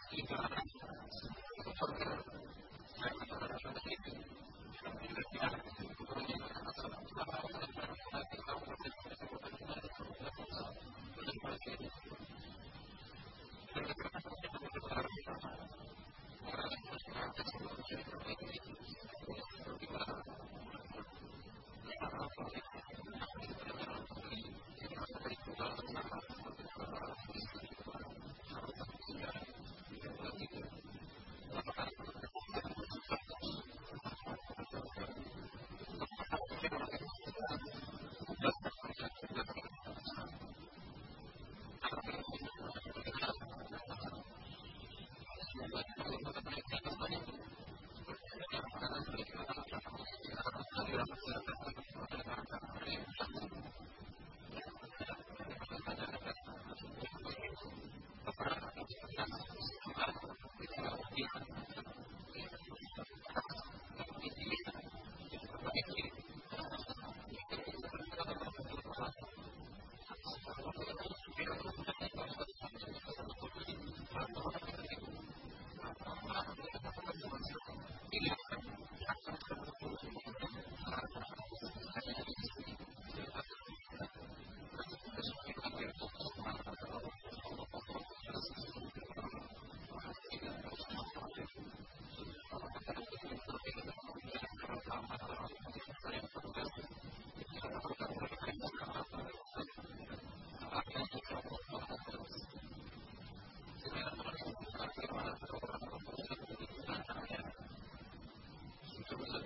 Thank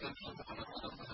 because of the